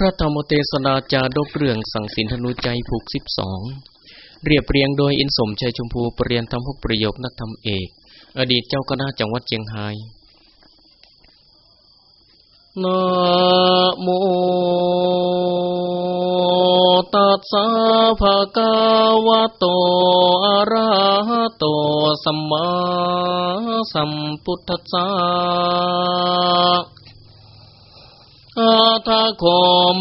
พระธรรมเทศนาจาดกเรื่องสังสินธนุใจผูกสิบสองเรียบเรียงโดยอินสมชัยชมพูปรริยนธรรมพกประโยคนักธรรมเอก อดีตเจ้าคณะจังหวัดเชียงรายนะโมตัสสะภะคะวะโตอะระหะโตสัมมาสัมพุทธัสสะ อาทาโค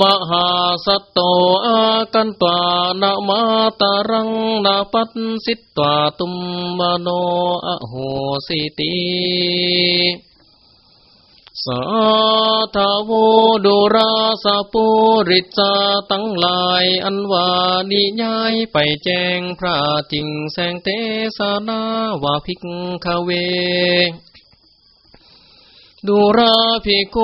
มหาสัตโตอากันตวานามาตารังนาปัสสิตตวาตุมมโนอโหสิติสาธาวดุราสาปุริจาตั้งลายอันวานิยายไปแจ้งพระจริงแสงเตสนาวาภิกขเว ดูราภิโก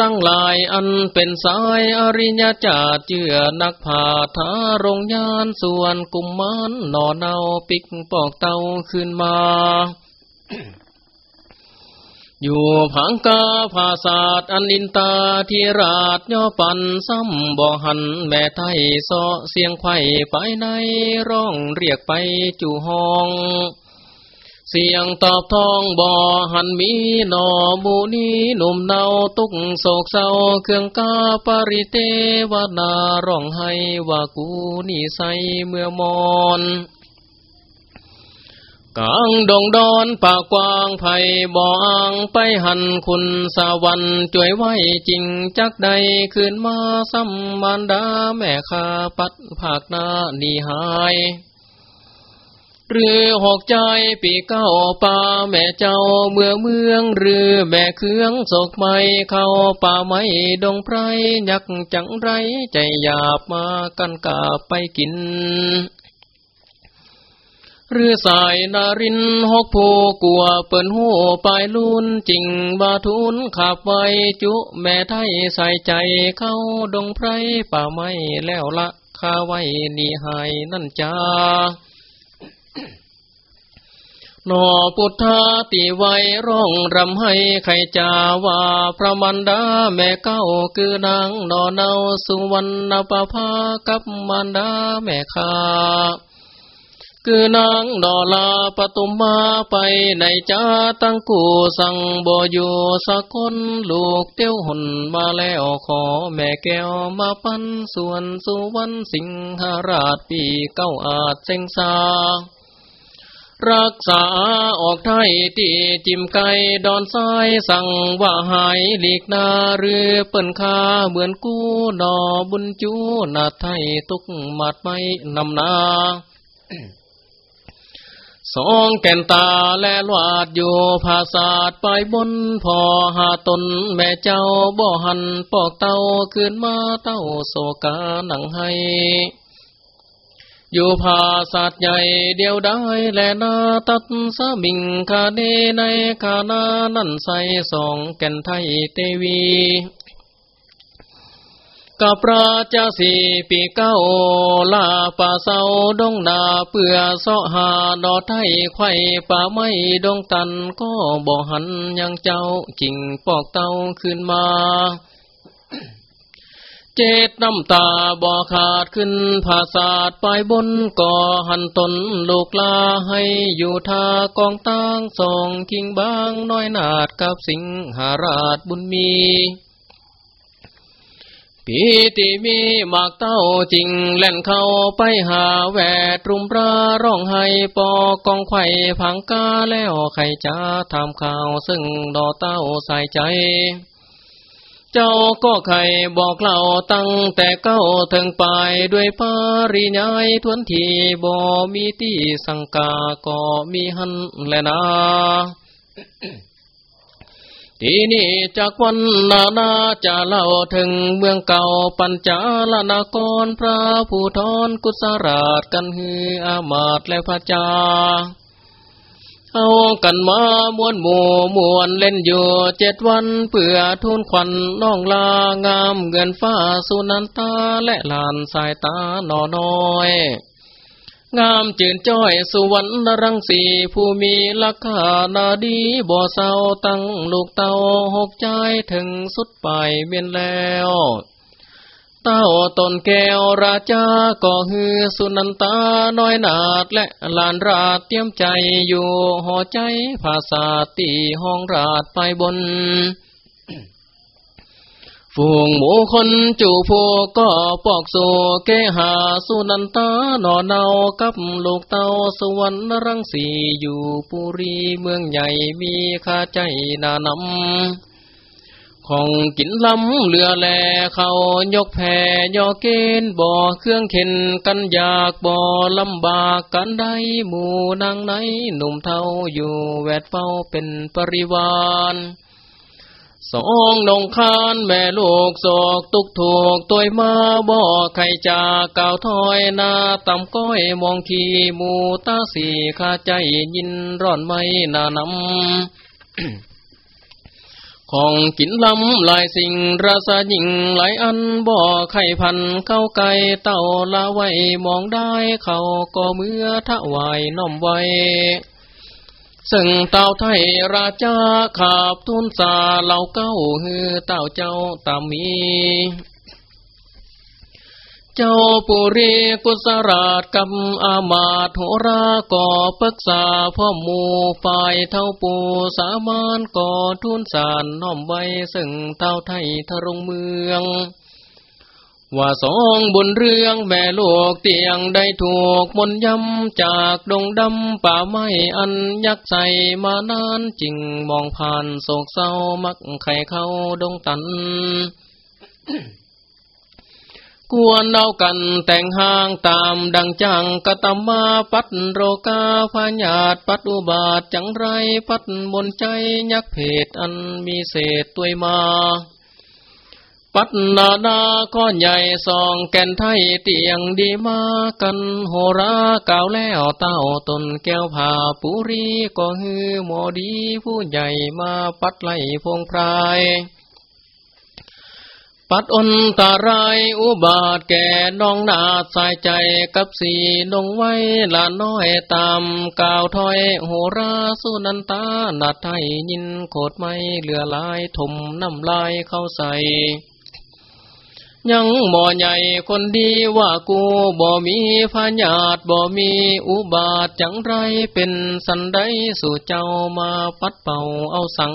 ตั้งหลายอันเป็นสายอริยจาเจือนักผาทารงยานส่วนกุมมันนอเนาปิกปอกเตาขึ้นมา อยู่ผังกาภาศาสอันอินตาทีราชย่อปันซ้ำบ่หันแม่ไทยซอเสียงไข่ไปในร้องเรียกไปจู่ห้อง เสียงตอบทองบ่อหันมีหนอมูนีหนุ่มเนาตุกโศกเศร้าเครื่องกาปริเตวนาร้องให้ว่ากูนี่ใสเมื่อมอนกลางดงดอนป่ากว้างไผ่บ่ออ่างไปหันคุณสาวันจ่วยไว้จริงจักใดคืนมาซ้ำมารดาแม่ข้าปัดภาคน้านีหาย หรือหอกใจปีเก้าป่าแม่เจ้าเมืองเมืองหรือแม่เครื่องศกไม่เข้าป่าไม้ดงไพรยักจังไรใจหยาบมากันกาไปกินหรือสายนารินหกผู้กลัวเปิ้นหูปลายลุนจริงบาทุนขับไว้จุแม่ไทยใส่ใจเข้าดงไพรป่าไม้แล้วละข้าไว้นี่หายนั่นจ้า นอพุทธาติไวร้องรำให้ใครจาว่าพระมันดาแม่เก้าคือนางนอเนาสุวรรณปภากับมันดาแม่ข้าคือนางดอลาปตุมมาไปในจ้าตั้งกูสั่งบ่อยู่สักคนลูกเตี้ยวหนมาแล้วขอแม่แก้วมาปันส่วนสุวรรณสิงหราชปีเก้าอาจเซ็งซา รักษาออกไทยตีจิมไก่ดอนซ้ายสั่งว่าหายหลีกนาหรือเปิ้นคาเหมือนกู้นอบุญจูนาไทยตุกมัดไม่นำนาสองแก่นตาและลวาดอยู่ภาษาดไปบนพอหาตนแม่เจ้าบ่หันปอกเต้าขึ้นมาเต้าโศกาหนังให้ อยู่ภาษาดใหญ่เดียวได้แลนาตัดสมิงคาเนในคานานั่นใสสองแก่นไทยเตวีกับราชสีปีเก้าลาป่าเศร้าดงนาเปื่อเสาะหาดอไทยไข่ป่าไม้ดงตันก็บ่หันยังเจ้าจริงปอกเต้าขึ้นมา เจดน้ำตาบ่อขาดขึ้นภาษาดไปบนก่อหันตนลูกลาให้อยู่ทากองตั้งสองคิงบางน้อยนาดกับสิงหาราชบุญมีปีติมีมากเต้าจริงแล่นเข้าไปหาแวดรุมปราร้องให้ปอกองไข่พังกาแล้วใครจะทำข่าวซึ่งดอเต้าใส่ใจ เจ้าก็ใครบอกเล่าตั้งแต่เก้าถึงไปด้วยปาริยายทวนทีบ่มีที่สังกาก็มีหันแลนาทีนี้จากวันนานาจะเล่าถึงเมืองเก่าปัญจาลนากรพระผู้ทอนกุศราชกันฮืออามาตและพระจา เอากันมามวนหมู่มวนเล่นอยู่เจ็ดวันเพื่อทุนขวัญน้องลางามเงินฟ้าสุนันตาและลานสายตาหนอน้อย งามจืนจ้อยสุวรรณรังสีผู้มีลักขานาดีบ่อเศร้าตั้งลูกเต่าหกใจถึงสุดปลายเมียนแล้ว เต้าตนแก้วราจาก็ฮือสุนันตาน้อยนาดและลานราดเตรียมใจอยู่หอใจภาษาตีห้องราดไปบนฝูงหมูคนจูผูก็ปอกโซเกหาสุนันตานอเนากับลูกเตาสวรรค์รังสีอยู่ปุรีเมืองใหญ่มีข้าใจนานำ ของกินลำเรือแลเขายกแพยอเกณฑ์บ่อเครื่องเข็นกันอยากบ่อลำบากกันได้หมู่นางไหนหนุ่มเท่าอยู่แวดเฝ้าเป็นปริวานสองนงคานแม่ลูกโศกตุกถูกตัวมาบ่อไข่จากก่าวถอยนาต่ำก้อยมองขีมูตาสีข้าใจยินร้อนไม่นานำ ของกินลำหลายสิ่งราสหญิงหลายอันบ่อไข่พันเข้าไก่เต่าละไว้มองได้เขาก็เมื่อทะวายน้อมไว้ซึ่งเต่าไทยราชาขาบทุนสาเหล่าเก้าฮือเต่าเจ้าตามี จ้าปุรีกุสราชกับอามาตโหราก่อปรึกษาพ่อมูฝ่ายเท่าปูสามานก่อทุนสารน้อมไว้ซึ่งเต่าไทยทรงเมือง ว่าสองบนเรื่องแม่ลูกเตียงได้ถูกมนยำจากดงดำป่าไม้อันยักใส่มานานจริงมองผ่านโศกเศร้ามักไข่เข้าดงตัน กวนเอากันแต่งห่างตามดังจังกะตมาปัดโรกาพญาตปัดอุบาทจังไรปัดบนใจยักเพศอันมีเศษตัวยมาปัตนาดาก้อนใหญ่สองแก่นไทยเตียงดีมากันโหราเก่าแล้วเต้าตนแก้วผาปุรีก็ฮือหมอดีผู้ใหญ่มาปัดไล่พงพราย ปัดอนตารายอุบาทแก่น้องนาสายใจกับสีนงไว้ละน้อยตามกาวถอยโหราสุนันตานาไทยยินโคดไม่เหลือลายถมน้ำลายเข้าใส่ยังหมอใหญ่คนดีว่ากูบ่มีพญาตบ่มีอุบาทจังไรเป็นสันไดสู่เจ้ามาปัดเป่าเอาสัง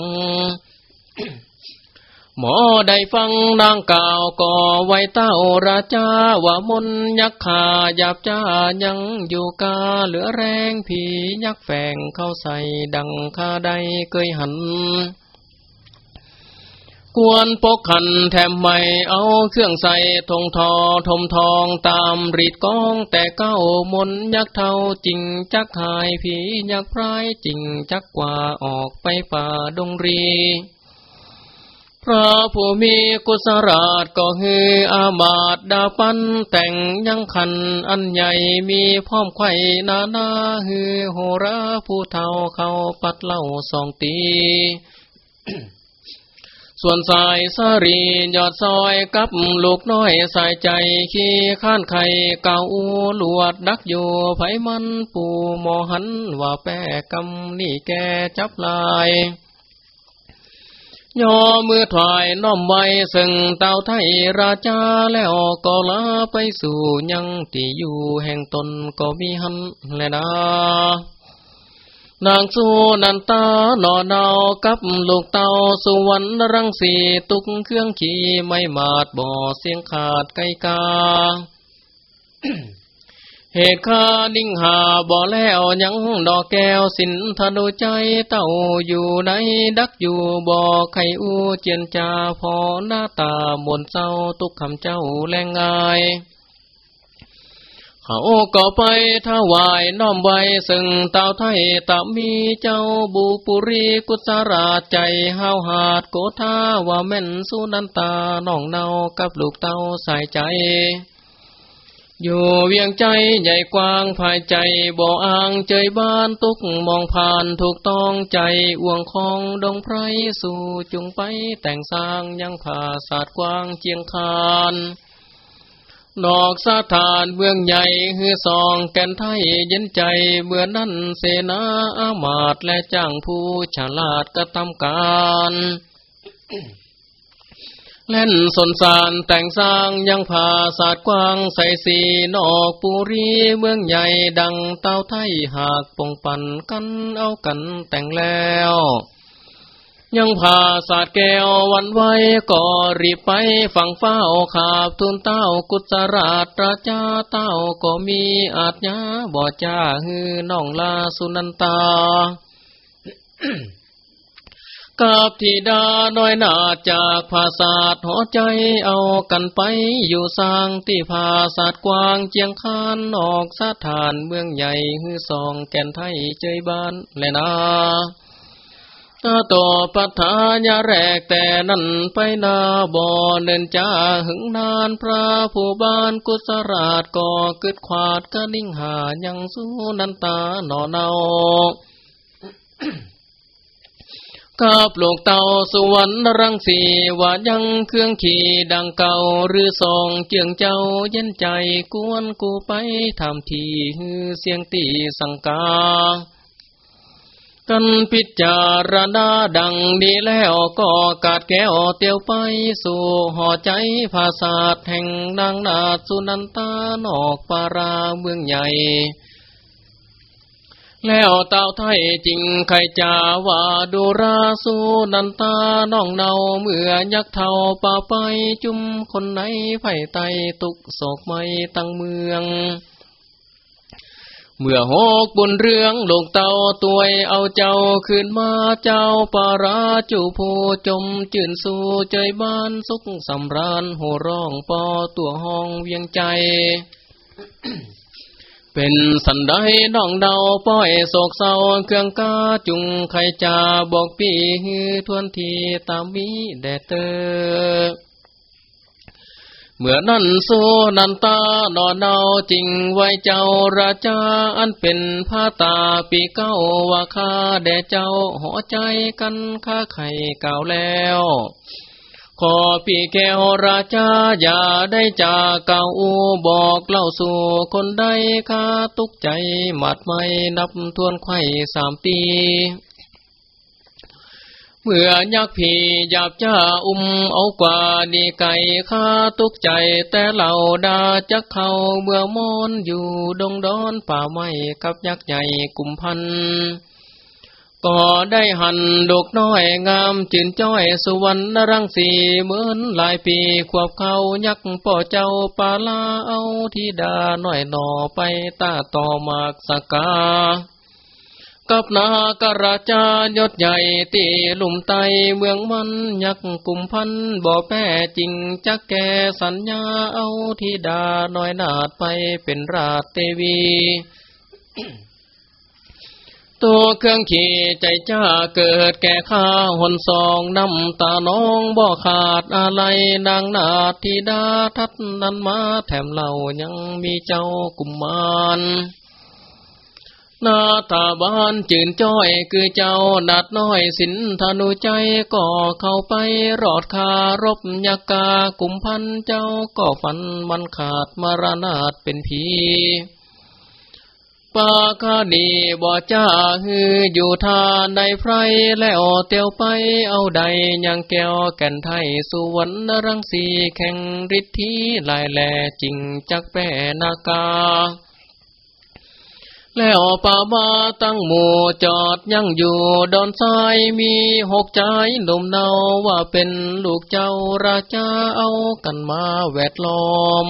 หมอได้ฟังนางกล่าวก่อไว้เต้าราชาว่ามนยักษ์ขาหยาบจ้ายังอยู่กาเหลือแรงผียักษ์แฝงเข้าใส่ดังคาใดเคยหัน กวนปกขันแถมไม่เอาเครื่องใส่ทงทอทมทองตามรีดกองแต่เก้ามนยักเท่าจริงจักหายผียักพรายจริงจักกว่าออกไปป่าดงรี พระผู้มีกุศราชก็ฮืออามาตดาปันแต่งยังขันอันใหญ่มีพร้อมไข่นานาฮือโหราผู้เท่าเขาปัดเล่าสองตี ส่วนสายสรียอดซอยกับลูกน้อยสายใจขี้ข้านไข่เก่าลวดดักอยู่ไผมันปูหมอหันว่าแป้กำนี่แกจับลาย ย่อมือถวายน้อมไว้ซึ่งเต่าไทยราชาแล้วก็ลาไปสู่ยังที่อยู่แห่งตนก็มีหันแลนะนางสูนันตาหนอดาวกับลูกเต่าสุวรรณรังสีตุกเครื่องขี่ไม่มาดบ่อเสียงขาดไกกา เหตุคาดิ่งหาบ่อแล้วยังดอกแก้วสินทนุใจเต่าอยู่ในดักอยู่บ่อไข่อูเจียนจาพอหน้าตามนเจ้าตุกคำเจ้าแรงงายเขาก็ไปถวายน้อมไว้ซึ่งเต่าไทยตามีเจ้าบุปุรีกุศราใจห้าวหาดโกธาว่าแม่นสุนันตาน้องเนากับลูกเต่าใส่ใจ อยู่เวียงใจใหญ่กว้างภายใจบ่ออ่างเจยบ้านตุกมองผ่านถูกต้องใจอ่วงคองดงไพรสู่จุงไปแต่งสร้างยังผ่าศาสตร์กว้างเจียงคานนอกสถานเมืองใหญ่ฮือสองแก่นไทยเย็นใจเมื่อนั้นเสนาอามาตและจ้างผู้ฉลาดกระทำการ เล่นสนสารแต่งสร้างยังผาศาสตร์กว้างใส่สีนอกปุรีเมืองใหญ่ดังเต้าไทยหากปงปันกันเอากันแต่งแล้วยังผาศาสตร์แก้ววันไว้ก็รีบไปฝั่งเฝ้าขาบทุนเต้ากุศราชราชาเต้าก็มีอาจญาบ่จ้าฮือน้องลาสุนันตา กับธิดาน้อยนาจากภาษาทหอใจเอากันไปอยู่สร้างที่ภาษากวางเจียงคานออกสถานเมืองใหญ่ฮือสองแก่นไทยเจยบ้านแลนาต่อปัฏฐานยาแรกแต่นั้นไปนาบ่อเนินจ้าหึงนานพระผู้บ้านกุศราชก็กึดขวาดกะนิ่งหายังสู้นันตาหนอเนา กับโลกเต่าสวรรค์รังสีว่ายังเครื่องขี่ดังเก่าหรือสองเจียงเจ้าเย็นใจกวนกูไปทำทีฮือเสียงตีสังกากันพิจารณาดังนี้แล้วก็กาดแก้วเตียวไปสู่ห่อใจภาษาแห่งนางนาสุนันตานอกปาราเมืองใหญ่ แล้วเต่าไทยจริงใครจาว่าดูราสูนันตาน้องเนาเมื่อยักเท่าป่าไปจุมคนไหนไผ่ไตตุกศกไม่ตั้งเมือง เมื่อหกบนเรื่องลูกเต่าตัวเอาเจ้าขึ้นมาเจ้าปาราจูผูจมจื่นสู่ใจบ้านสุขสำราญโหร้องปอตัวห้องเวียงใจ เป็นสันได้น้องเดาป้อยโศกเศร้าเครื่องกาจุงไขจาบอกปีฮือทวนทีตามวิแดเตอเมื่อนั้นโซนันตานอนเนาจริงไว้เจ้าราชาอันเป็นผ้าตาปีเก้าว่าคาแด่เจ้าหัวใจกันค้าไข่เก่าแล้ว ขอพี่แก้วราชาอย่าได้จากเก่าอูบอกเล่าสู่คนใดข้าตุกใจหมัดไม่นับทวนไข่สามตีเมื่อยักผีหยาบจ้าอุ้มเอากว่าดีไก่ข้าตุกใจแต่เหล่าดาจักเขาเมื่อมอนอยู่ดงดอนป่าไม้กับยักษ์ใหญ่กุมพัน ก็ได้หันดกน้อยงามจินจ้อยสุวรรณรังสีเหมือนหลายปีขวบเขายักป่อเจ้าปาลาเอาทิดาหน่อยหนอไปตาต่อมากสกา กับนากราชายศใหญ่ตีลุ่มไตเมืองมันยักกุมพันบ่อแป้จริงจักแกสัญญาเอาทิดาหน่อยนาดไปเป็นราชเตวี ตัวเครื่องขี่ใจจ้าเกิดแก่ข้าหนสองน้ำตาน้องบ่ขาดอะไรนางนาทีดาทัดนั้นมาแถมเหล่ายังมีเจ้ากุมมารนาตาบานจืนจ้อยคือเจ้านัดน้อยสินธนุใจก็เข้าไปรอดคารบยากากุมพันเจ้าก็ฝันมันขาดมารณาตเป็นผี ปาคาดีบ่จ้าฮืออยู่ทานในไพรแล้วเตียวไปเอาใดยังแก้วแก่นไทยสุวรรณรังสีแข่งฤทธิลายแหลจริงจักแปนากา แล้วป่ามาตั้งหมู่จอดยังอยู่ดอนทรายมีหกใจหนุ่มเนาว่าเป็นลูกเจ้าราชาเอากันมาแวดล้อม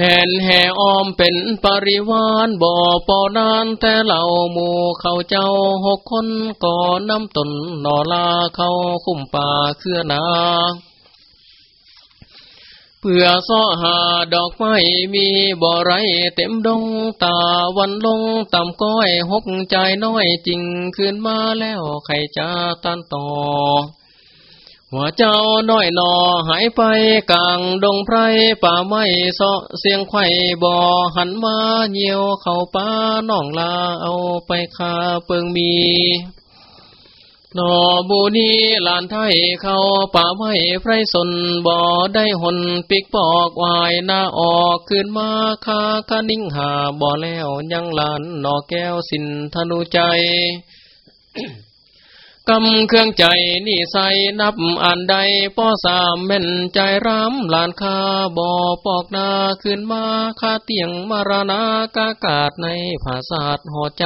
แห่นแห่ออมเป็นปริวานบ่อปอนานแต่เหล่าหมู่เขาเจ้าหกคนก่อน้ำตนนอลาเขาคุ้มป่าเครือนาเพื่อซ้อหาดอกไม้มีบ่อไรเต็มดงตาวันลงต่ำก้อยหกใจน้อยจริงขึ้นมาแล้วใครจะตันต่อ หัวเจ้าน้อยนอหายไปกลางดงไพรป่าไม้เสาะเสียงไข่บ่อหันมาเหี่ยวเข้าป้าน้องลาเอาไปคาเปิงมีนอบูนีลานไทยเข้าป่าไม้ไพรสนบ่อได้หนปิกปอกวายหน้าออกขึ้นมาคาคานิ่งหาบ่อแล้วยังลานนอแก้วสินธนูใจ กำเครื่องใจนี่ใสนับอันใดป้อสามเม่นใจร้ำลานคาบ่อปอกนาขึ้นมาคาเตียงมารณากากาศในภาษาดหอใจ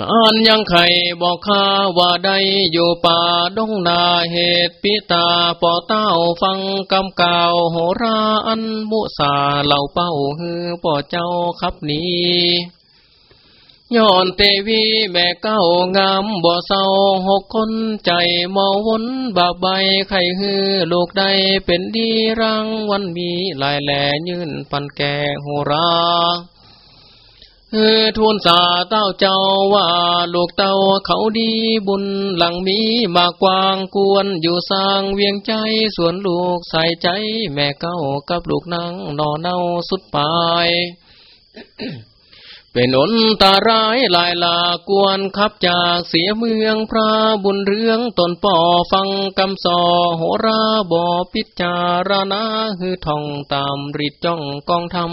ลานยังไข่บอกข้าว่าใดอยู่ป่าดงนาเหตุปิตาปอเต้าฟังกำกาวโหราอันมุสาเหล่าเป้าฮือป่อเจ้าขับนี้ ย้อนเตวีแม่เก้างามบ่เศร้าหกคนใจมอวนบาใบไข่ฮือลูกใดเป็นดีรังวันมีลายแหล่ยืนปันแก่โหราเออทูลสาเต้าเจ้าว่าลูกเต้าเขาดีบุญหลังมีมากกวางกวนอยู่สร้างเวียงใจส่วนลูกใส่ใจแม่เก้ากับลูกนางนอเน่าสุดปลาย เป็นอนตารายลายลากวนขับจากเสียเมืองพระบุญเรื่องตนป่อฟังกำสอโหราบอพิจารณาฮือท่องตามริดจ้องกองทำ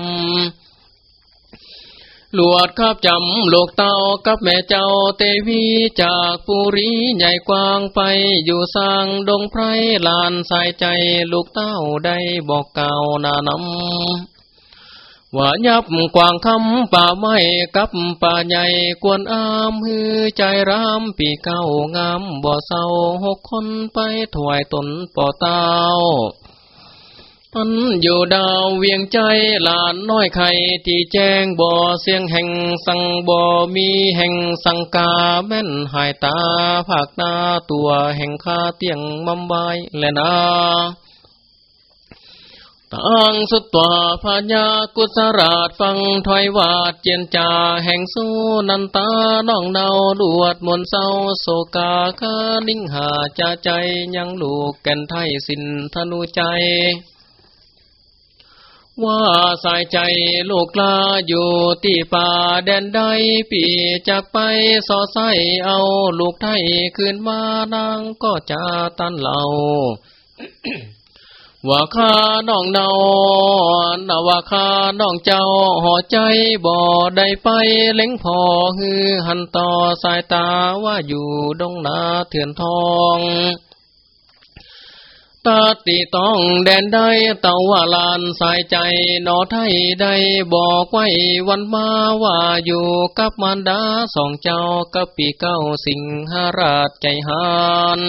หลวดขับจำโลกเต้ากับแม่เจ้าเตวีจากปุรีใหญ่กว้างไปอยู่สร้างดงไพรลานสายใจลูกเต้าได้บอกเก่านานำ ว่ายับกวางคำป่าไม้กับป่าใหญ่กวนอามฮือใจรามปีเก้างามบ่อเศร้าหกคนไปถวายตนป่อเต้าอันอยู่ดาวเวียงใจหลานน้อยไข่ที่แจ้งบ่อเสียงแห่งสังบ่มีแห่งสังกาแม่นหายตาภาคนาตัวแห่งคาเตียงมัมบายและนา ตังสุตตวาพญากุศราชฟังถอยวาดเจียนจาแห่งสู้นันตาน้องเนาลวดมนเศร้าโศกาคานิ่งหาจาใจยังลูกแก่นไทยสินธนูใจ ว่าสายใจลูกลาอยู่ตีป่าแดนใดปีจากไปสอใสเอาลูกไทยขึ้นมานางก็จะตันเหล่า ว่าข้าน้องเนานาว่าข้าน้องเจ้าห่อใจบ่ได้ไปเล็งพอฮือหันต่อสายตาว่าอยู่ดงนาเถื่อนทองตาตีต้องแดนได้เต่าว่าลานสายใจนอไทยได้บอกไว้วันมาว่าอยู่กับมารดาสองเจ้ากับปีเก้าสิงหราชใจหาน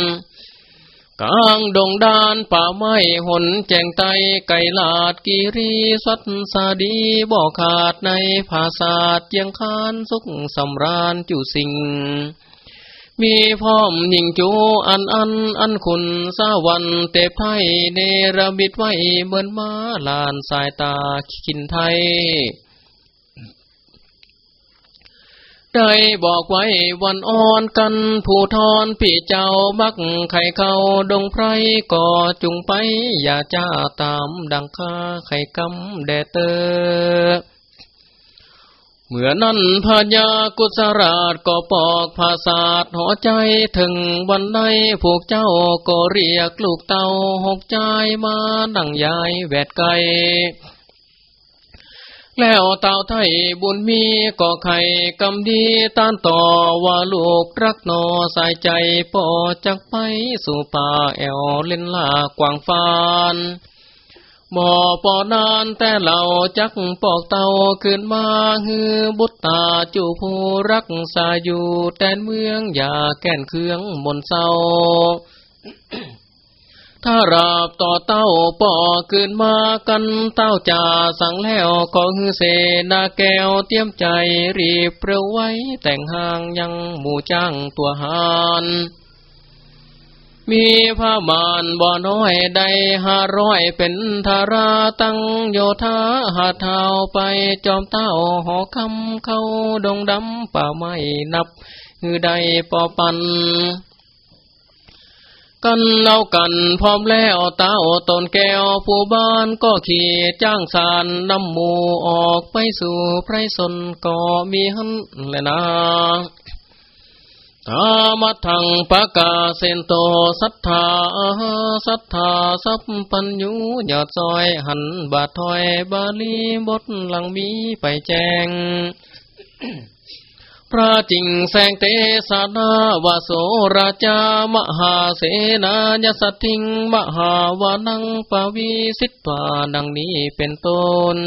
กลางดงดานป่าไม้หนแจงไตไก่ลาดกิรีสัตสาดีบ่อขาดในภาษาดยังคานสุขสำราญจุสิง มีพร้อมหญิงจูอันอันอันคุณสาวันเตบไทยเนรบิดไว้เหมือนมาลานสายตาขินไทย ได้บอกไว้วันอ่อนกันผู้ทอนพี่เจ้ามักไข่เขาดงไพรก่อจุงไป อย่าจ้าตามดังข้าไข่กำแดเตอเมื่อนั้นพญากุศราชก็ปอกภาษาดหัวใจถึงวันใดพวกเจ้าก็เรียกลูกเต่าหกใจมาดังยายแวดไก แล้วเต่าไทยบุญมีก็ไข่กำดีต้านต่อว่าลูกรักนอสายใจปอจักไปสู่ป่าแอวเล่นลากวางฟานหมอปอนานแต่เหล่าจักปอกเต่าขึ้นมาฮือบุตตาจูผู้รักษาอยู่แดนเมืองอย่าแก่นเครื่องมนเศร้า ถ้าราบต่อเต้าป่อขึ้นมากันเต้าจ่าสั่งแล้วก็ฮือเสนาแก้วเตรียมใจรีบเปรไว้แต่งห่างยังหมู่จ้างตัวหานมีผ้ามานบ่อน้อยใดห้าร้อยเป็นธาราตั้งโยธาหาเท้าไปจอมเต้าหอคำเข้าดงดำป่าไม้นับฮือใดปอปัน กันเอากันพร้อมแล้วตาโอตนแก้วผู้บ้านก็ขี่จ้างสารนำหมูออกไปสู่ไพรสนก็มีหันแลนะธามัทังปะกาเซนโตสัทธาสัทธาสัพปัญญูยอดซอยหันบาทถอยบาลีบทหลังมีไปแจง พระจิงแสงเตสานาวาโสราชามหาเสนายสัตทิงมหาวานังปวิสิตวาดังนี้เป็นต้น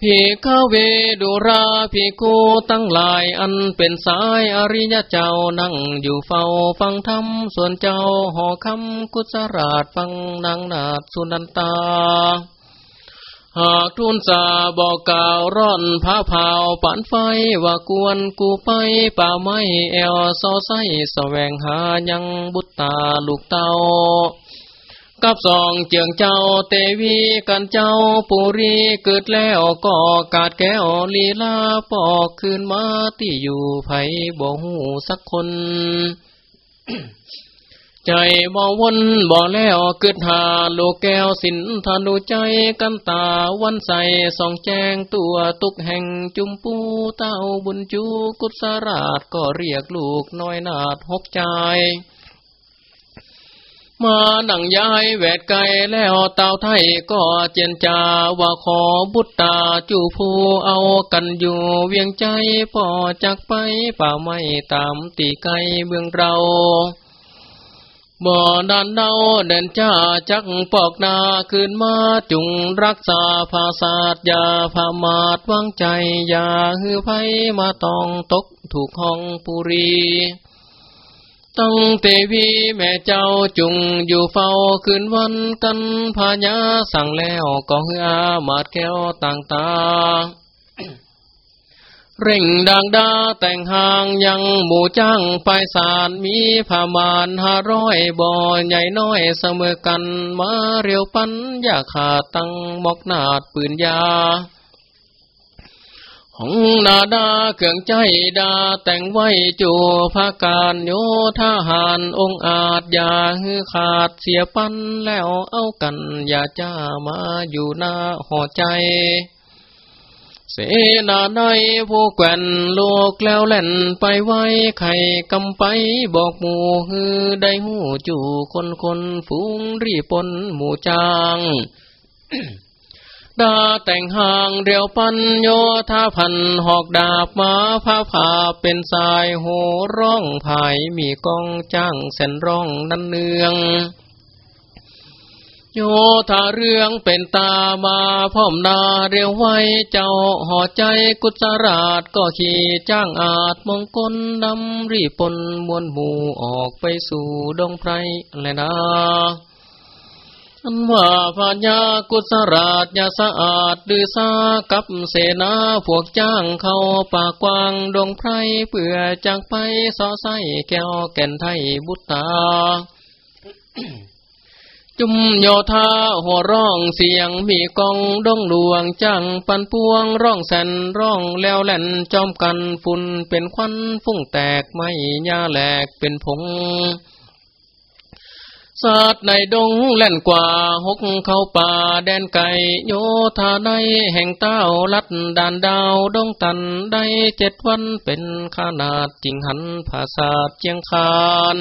พิกเวดุราพิกูตั้งหลายอันเป็นสายอริยเจ้านั่งอยู่เฝ้าฟังธรรมส่วนเจ้าห่อคำกุศราชฟังนางนาสุนันตา หากทุนสาบอกกล่าวร่อนพระเผาปันไฟว่ากวนกูไปป่าไม้แอวซอไสแสวงหายังบุตตาลูกเตากับสองเจียงเจ้าเตวีกันเจ้าปุรีเกิดแล้วก็กาดแก้วลีลาปอกคืนมาที่อยู่ไผบ่หูสักคน ใจบ่วนบ่แล้วเกิดหาลูกแก้วสินธนูใจกันตาวันใสสองแจงตัวตุกแห่งจุมปูเต้าบุญจูกุศราชก็เรียกลูกน้อยนาดหกใจมาหนังย้ายแวดไกลแล้วเต่าไทยก็เจนจาว่าขอบุตตาจูผู้เอากันอยู่เวียงใจพอจากไปป่าไม่ตามตีไกลเมืองเรา บ่ดันเดาเดินจ้าจักปอกนาคืนมาจุงรักษาภาษาทยาพามาดวางใจอย่าฮือไพมาตองตกถูกห้องปุรีตั้งเตวีแม่เจ้าจุงอยู่เฝ้าคืนวันกันพญาสั่งแล้วก็เฮือมาดแก้วต่างตา เร่งดังดาแต่งหางยังหมู่จ้างไปสารมีผามานห้าร้อยบ่อใหญ่น้อยเสมอกันมาเรียวปันอย่าขาดตั้งมอกนาดปืนยาหงนาดาเครื่องใจดาแต่งไว้จูภาการโยทหารองอาจอย่าฮือขาดเสียปันแล้วเอากันอย่าจ้ามาอยู่หน้าหอใจ เสนาในผู้แก่นลูกแล้วเล่นไปไว้ไข่กำไปบอกหมู่ฮือได้หูจู่คนคนฝูงรีปนหมู่จางดาแต่งหางเรียวปันโยธาพันหอกดาบมาพาผ่าเป็นสายโหร้องภายมีกองจ้างเส้นร้องนันเนือง โยธาเรื่องเป็นตามาพ่อมนาเรียวไว้เจ้าห่อใจกุศราชก็ขี่จ้างอาจมงคลนำรีปนมวลหมู่ออกไปสู่ดงไพรแลนะอันว่าพญากุศราชยาสะอาดดือซากับเสนาพวกจ้างเข้าปากกวางดงไพรเพื่อจังไปสอไสแก้วแก่นไทยบุตตา จุมโยธาหัวร้องเสียงมีกองดงหลวงจังปันพวงร้องแสนร้องแล้วแหลนจอมกันฝุ่นเป็นควันฟุ้งแตกไม่ยาแหลกเป็นผงสัตว์ในดงแล่นกว่าหกเข้าป่าแดนไก่โยธาในแห่งเต้าลัดดานดาวดงตันได้เจ็ดวันเป็นขนาดจริงหันภาษาเจียงคาน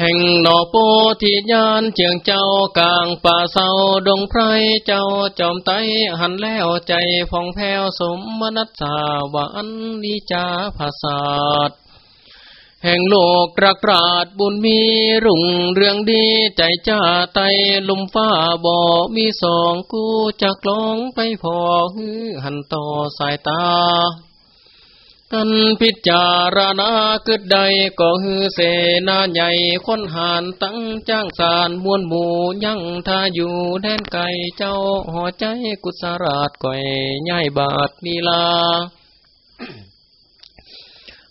แห่งนอโปทิยานเจียงเจ้ากลางป่าเศร้าดงไพรเจ้าจอมไตหันแล้วใจฟองแผ้วสมมนัสสาวานนิจาภาษาแห่งโลกกระกราดบุญมีรุ่งเรื่องดีใจจ้าไตลุมฟ้าบ่มีสองกู้จะกลองไปพอฮือหันต่อสายตา กันพิจารณาเกิดใดก็ฮือเสนาใหญ่คนหานตั้งจ้างสารมวลหมู่ยังทาอยู่แดนไก่เจ้าหอใจกุศราชก่อยย่ายบาทนีลา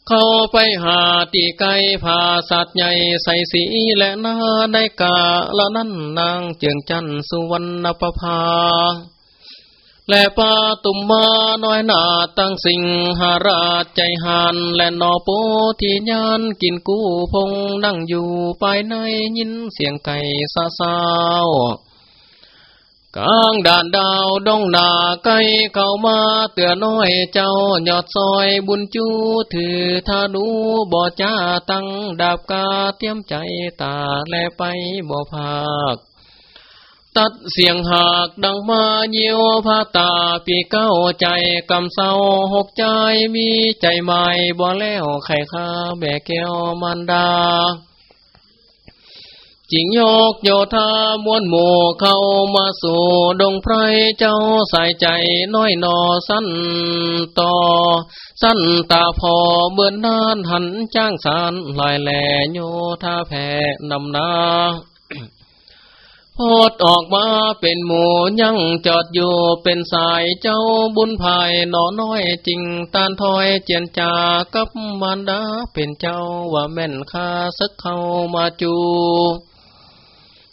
เข้าไปหาตีไก่ผาสัตว์ใหญ่ใส่สีและนาได้กาละนั่นนางเจียงจันสุวรรณประภา และปาตุมมาน้อยนาตั้งสิงหาราชใจหันและนอโปที่ยานกินกู้พงนั่งอยู่ภายในยินเสียงไก่ซาซาวกลางด่านดาวดงนาไกเข้ามาเตือน้อยเจ้ายอดซอยบุญจูถือธานูบ่จ้าตั้งดาบกาเตรียมใจตาแลไปบ่ภาค ตัดเสียงหากดังมาเยียวพาตาปีเก้าใจกำเศร้าหกใจมีใจใหม่บ่แล้วไข่ข้าแบกแก้วมันดาจิงโยกโยธามวนหมู่เข้ามาสู่ดงไพรเจ้าใส่ใจน้อยนอสั้นต่อ สั้นตาพอเบื่อนนานหันจ้างสารลายแหล่โยธาแผ่นำนา พอดออกมาเป็นหมูยังจอดอยู่เป็นสายเจ้าบุญภายหนอน้อยจริงตานถอยเจียนจากับมารดาเป็นเจ้าว่าแม่นคาสักเข้ามาจู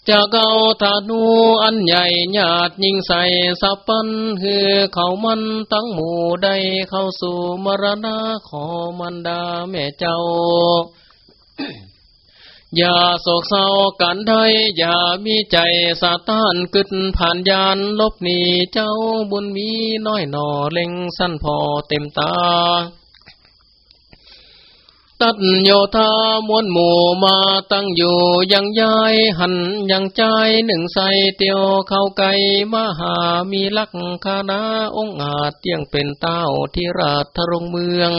จะเกาธานูอันใหญ่ญาติยิงใส่สับปันคือเขามันตั้งหมู่ได้เข้าสู่มรณะขอมันดาแม่เจ้า อย่าโศกเศร้ากันใดอย่ามีใจสาตานกึดผ่านยานลบหนีเจ้าบุญมีน้อยหนอเล็งสั้นพอเต็มตา ตัดโยธามวนหมู่มาตั้งอยู่ยังยายหันยังใจหนึ่งใสเตียวเข้าไกมหามีลักคานาองอาจเตียงเป็นเต้าที่ราชทรงเมือง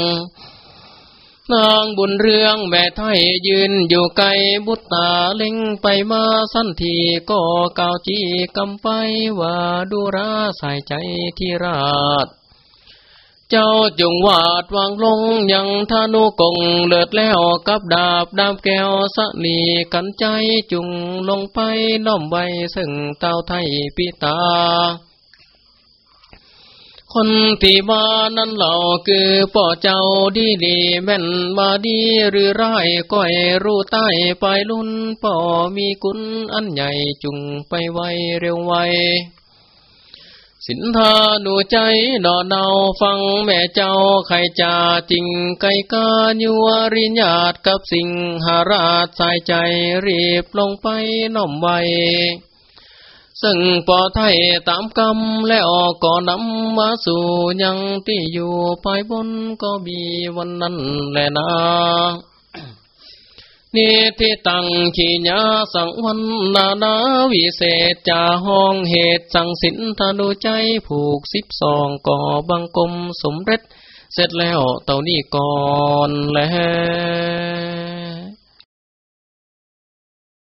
นางบุญเรืองแม่ไทยยืนอยู่ไกลบุตตาเล็งไปมาสั้นทีก็กาวจีกำไปว่าดูราใส่ใจที่ราช เจ้าจงวาดวางลงยังธนุกงเลิดแล้วกับดาบดาบแก้วสนีกันใจจุงลงไปน้อมไว้ซึ่งเต้าไทยปิตา คนที่มานั้นเหล่าคือป่อเจ้าดีดีแม่นมาดีหรือร้ายก้อยรู้ใต้ไปลุ่นป่อมีกุณอันใหญ่จุงไปไวเร็วไวสินทาดูใจดอเนาฟังแม่เจ้าใครจ่าจริงไกกายัวริญาตกับสิ่งหาราชสายใจรีบลงไปน้อมไว ซึ่งปอไทยตามกรรมแล้วก็นำมาสู่ยังที่อยู่ภายบนก็มีวันนั้นแหละนะนี่ที่ตั้งขีญาสังวันนานาวิเศษจาห้องเหตุสังสินธนุใจผูกสิบสองก่อบังกลมสมเร็จ เสร็จแล้วเต่านี้ก่อนแล้ว